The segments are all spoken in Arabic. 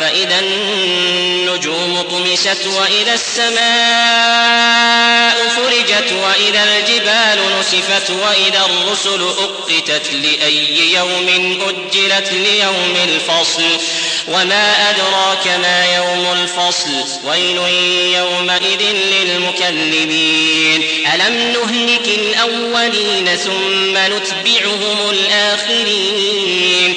فإذا النجوم طمست وإذا السماء فرجت وإذا الجبال نسفت وإذا الرسل أقتت لأي يوم أجلت ليوم الفصل وما أدراك ما يوم الفصل ويل يومئذ للمكذبين ألم نهلك الأولين ثم نتبعهم الآخرين؟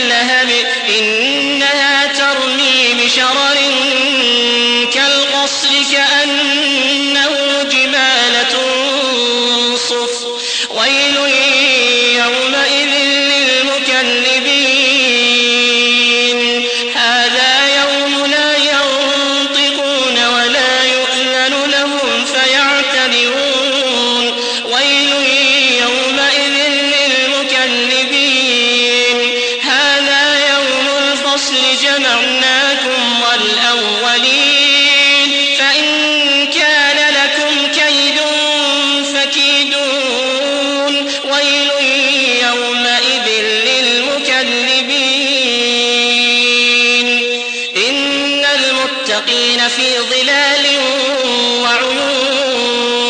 من اللهب المتقين في ظلال وعيون.